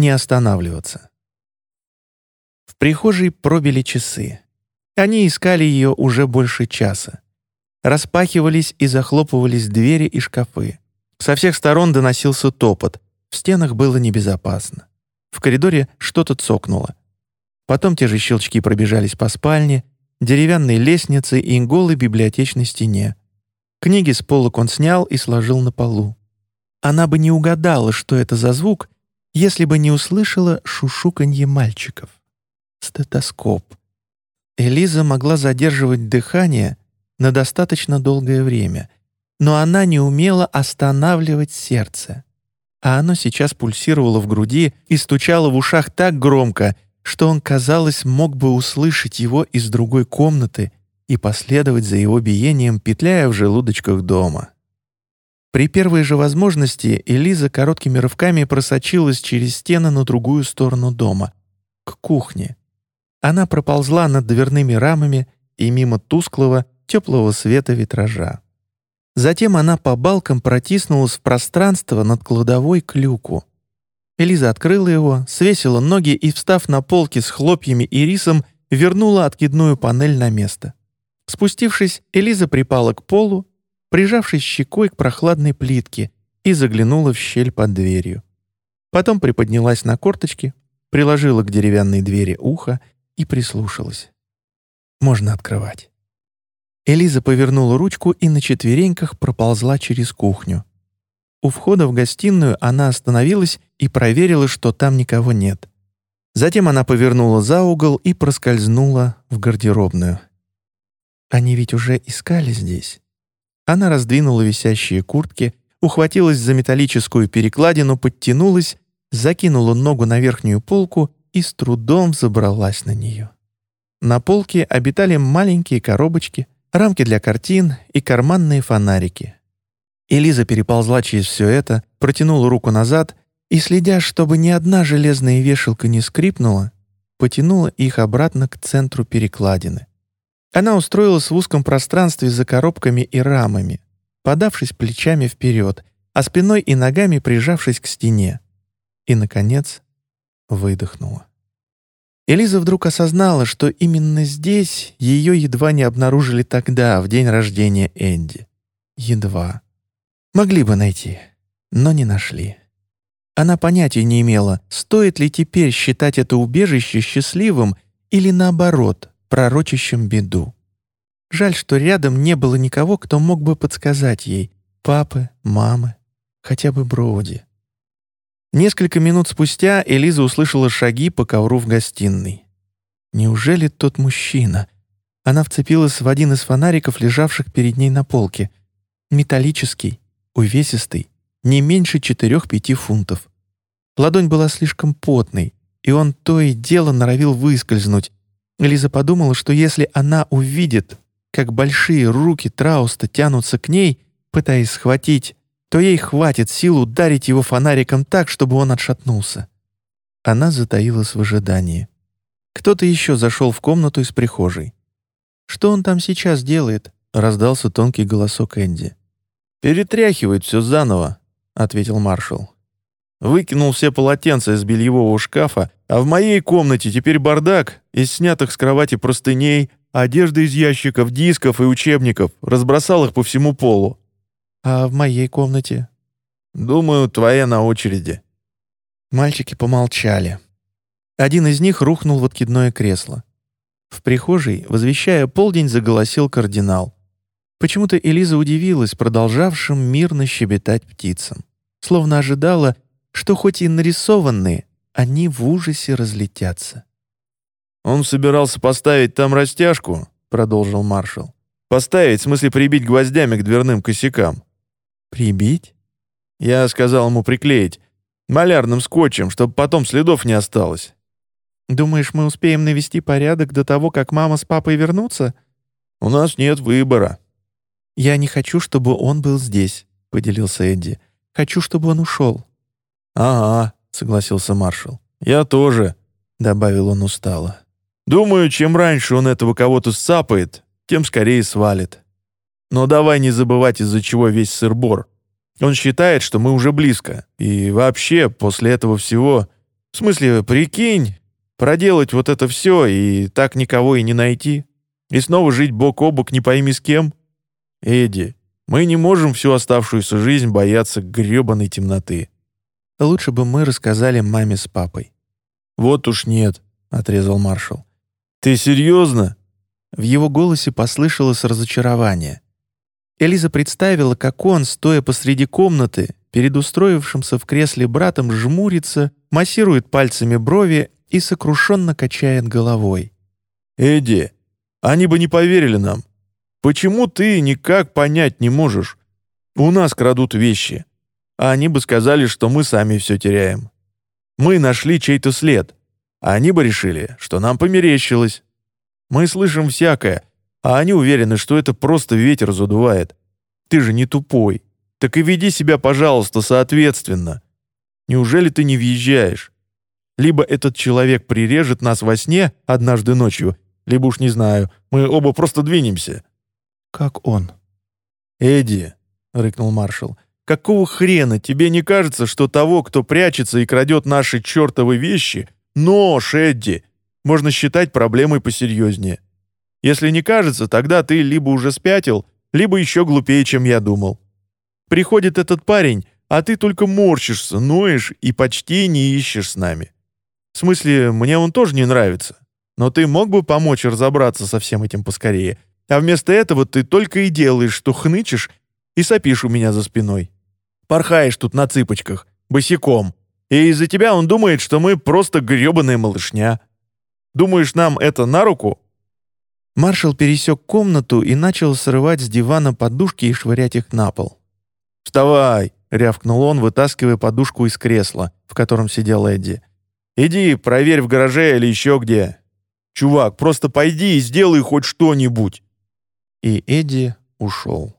не останавливаться. В прихожей пробили часы. Они искали ее уже больше часа. Распахивались и захлопывались двери и шкафы. Со всех сторон доносился топот. В стенах было небезопасно. В коридоре что-то цокнуло. Потом те же щелчки пробежались по спальне, деревянной лестнице и голой библиотечной стене. Книги с полок он снял и сложил на полу. Она бы не угадала, что это за звук, если бы не услышала шушуканье мальчиков. Стетоскоп. Элиза могла задерживать дыхание на достаточно долгое время, но она не умела останавливать сердце. А оно сейчас пульсировало в груди и стучало в ушах так громко, что он, казалось, мог бы услышать его из другой комнаты и последовать за его биением, петляя в желудочках дома. При первой же возможности Элиза короткими рывками просочилась через стены на другую сторону дома, к кухне. Она проползла над дверными рамами и мимо тусклого, теплого света витража. Затем она по балкам протиснулась в пространство над кладовой к люку. Элиза открыла его, свесила ноги и, встав на полке с хлопьями и рисом, вернула откидную панель на место. Спустившись, Элиза припала к полу, прижавшись щекой к прохладной плитке, и заглянула в щель под дверью. Потом приподнялась на корточки, приложила к деревянной двери ухо и прислушалась. Можно открывать. Элиза повернула ручку и на четвереньках проползла через кухню. У входа в гостиную она остановилась и проверила, что там никого нет. Затем она повернула за угол и проскользнула в гардеробную. Они ведь уже искали здесь. Она раздвинула висящие куртки, ухватилась за металлическую перекладину, подтянулась, закинула ногу на верхнюю полку и с трудом забралась на нее. На полке обитали маленькие коробочки — рамки для картин и карманные фонарики. Элиза переползла через все это, протянула руку назад и, следя, чтобы ни одна железная вешалка не скрипнула, потянула их обратно к центру перекладины. Она устроилась в узком пространстве за коробками и рамами, подавшись плечами вперед, а спиной и ногами прижавшись к стене. И, наконец, выдохнула. Элиза вдруг осознала, что именно здесь ее едва не обнаружили тогда, в день рождения Энди. Едва. Могли бы найти, но не нашли. Она понятия не имела, стоит ли теперь считать это убежище счастливым или, наоборот, пророчащим беду. Жаль, что рядом не было никого, кто мог бы подсказать ей — папы, мамы, хотя бы Броуди. Несколько минут спустя Элиза услышала шаги по ковру в гостиной. Неужели тот мужчина? Она вцепилась в один из фонариков, лежавших перед ней на полке. Металлический, увесистый, не меньше четырех-пяти фунтов. Ладонь была слишком потной, и он то и дело норовил выскользнуть. Элиза подумала, что если она увидит, как большие руки Трауста тянутся к ней, пытаясь схватить, то ей хватит сил ударить его фонариком так, чтобы он отшатнулся. Она затаилась в ожидании. Кто-то еще зашел в комнату из прихожей. «Что он там сейчас делает?» — раздался тонкий голосок Энди. «Перетряхивает все заново», — ответил маршал. «Выкинул все полотенца из бельевого шкафа, а в моей комнате теперь бардак из снятых с кровати простыней, одежды из ящиков, дисков и учебников, разбросал их по всему полу. «А в моей комнате?» «Думаю, твоя на очереди». Мальчики помолчали. Один из них рухнул в откидное кресло. В прихожей, возвещая полдень, заголосил кардинал. Почему-то Элиза удивилась продолжавшим мирно щебетать птицам, словно ожидала, что хоть и нарисованные, они в ужасе разлетятся. «Он собирался поставить там растяжку», — продолжил маршал. «Поставить, в смысле прибить гвоздями к дверным косякам. «Прибить?» Я сказал ему приклеить. Малярным скотчем, чтобы потом следов не осталось. «Думаешь, мы успеем навести порядок до того, как мама с папой вернутся?» «У нас нет выбора». «Я не хочу, чтобы он был здесь», — поделился Эдди. «Хочу, чтобы он ушел». «Ага», — согласился маршал. «Я тоже», — добавил он устало. «Думаю, чем раньше он этого кого-то сцапает, тем скорее свалит». Но давай не забывать, из-за чего весь сыр-бор. Он считает, что мы уже близко. И вообще, после этого всего, В смысле, прикинь, проделать вот это все и так никого и не найти? И снова жить бок о бок не пойми с кем? Эдди, мы не можем всю оставшуюся жизнь бояться гребаной темноты. Лучше бы мы рассказали маме с папой. Вот уж нет, отрезал маршал. Ты серьезно? В его голосе послышалось разочарование. Элиза представила, как он, стоя посреди комнаты, перед устроившимся в кресле братом, жмурится, массирует пальцами брови и сокрушенно качает головой. «Эдди, они бы не поверили нам. Почему ты никак понять не можешь? У нас крадут вещи. А они бы сказали, что мы сами все теряем. Мы нашли чей-то след, а они бы решили, что нам померещилось. Мы слышим всякое, а они уверены, что это просто ветер задувает. Ты же не тупой. Так и веди себя, пожалуйста, соответственно. Неужели ты не въезжаешь? Либо этот человек прирежет нас во сне однажды ночью, либо уж не знаю, мы оба просто двинемся». «Как он?» «Эдди», — рыкнул маршал, — «какого хрена тебе не кажется, что того, кто прячется и крадет наши чертовы вещи, нож, Эдди, можно считать проблемой посерьезнее? Если не кажется, тогда ты либо уже спятил, либо еще глупее, чем я думал. Приходит этот парень, а ты только морщишься, ноешь и почти не ищешь с нами. В смысле, мне он тоже не нравится. Но ты мог бы помочь разобраться со всем этим поскорее. А вместо этого ты только и делаешь, что хнычешь и сопишь у меня за спиной. Порхаешь тут на цыпочках, босиком. И из-за тебя он думает, что мы просто гребаная малышня. Думаешь, нам это на руку?» Маршал пересек комнату и начал срывать с дивана подушки и швырять их на пол. «Вставай!» — рявкнул он, вытаскивая подушку из кресла, в котором сидел Эдди. «Иди, проверь в гараже или еще где. Чувак, просто пойди и сделай хоть что-нибудь!» И Эдди ушел.